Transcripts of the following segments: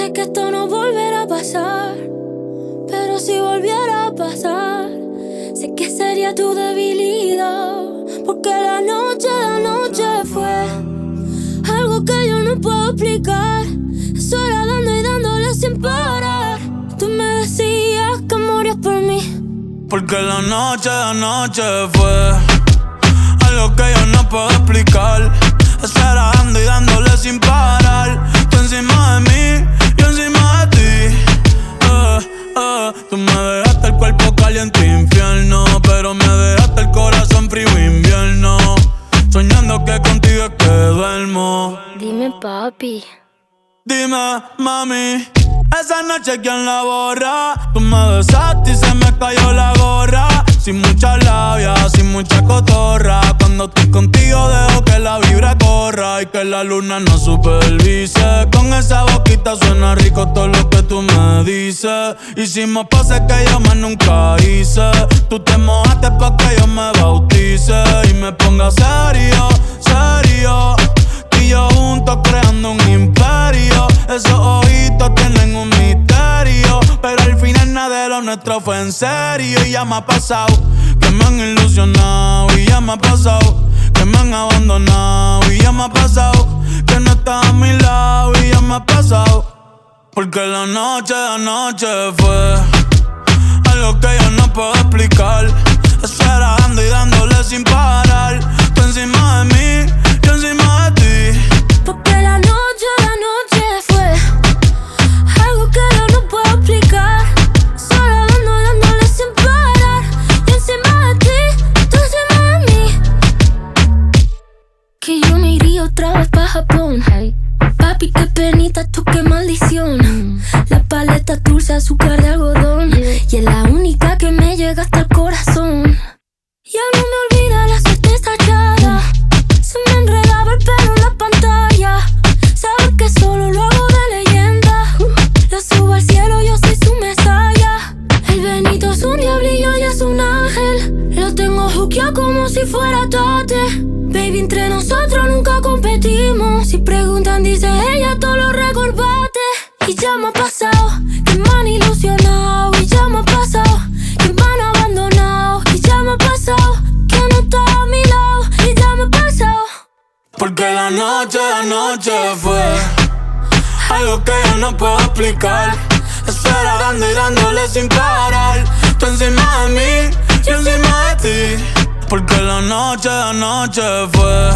Sé que esto no volverá a pasar, pero si volviera a pasar, sé que sería tu debilidad. Porque la noche, la noche fue algo que yo no puedo explicar. Estoy dando y dándole sin parar. Tú me decías que morías por mí. Porque la noche, la noche fue algo que yo no puedo explicar. Estar Dime, mami, esa noche quién la borra. Tú me besaste y se me cayó la gorra. Sin mucha labia, sin mucha cotorra. Cuando estoy contigo dejo que la vibra corra y que la luna no supervise. Con esa boquita suena rico todo lo que tú me dices. Hicimos poses que yo más nunca hice. Tú te mojaste pa' que yo me bautice y me ponga serio, fue en serio. Y ya me ha pasado que me han ilusionado. Y ya me ha pasado que me han abandonado. Y ya me ha pasado que no estás a mi lado. Y ya me ha pasado. Porque la noche, la noche fue algo que yo no puedo explicar. Pa' Japón. Papi, qué penita, tú qué maldición. La paleta dulce, azúcar de algodón. Y es la única que me llega hasta el corazón. Ya no me olvida la suerte estallada. Se me enredaba el pelo en la pantalla. Sabes que solo lo hago de leyenda. Lo subo al cielo, yo soy su mesaya. El Benito es un diablillo y es un ángel. Lo tengo juqueado como si fuera tate. Baby, entre nosotros Si preguntan, dice ella, todo lo recorbate. Y ya me ha pasado que me han ilusionado. Y ya me ha pasado que me han abandonado. Y ya me ha pasado que no está a mi lado. Y ya me ha pasado. Porque la noche, la noche fue algo que yo no puedo explicar. Esperando y dándole sin parar. Tú encima de mí, yo encima de ti. Porque la noche, la noche fue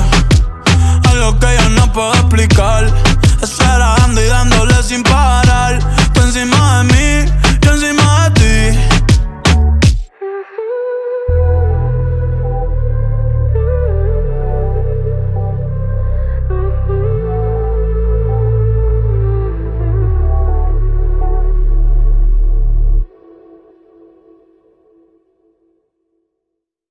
algo que yo no puedo explicar.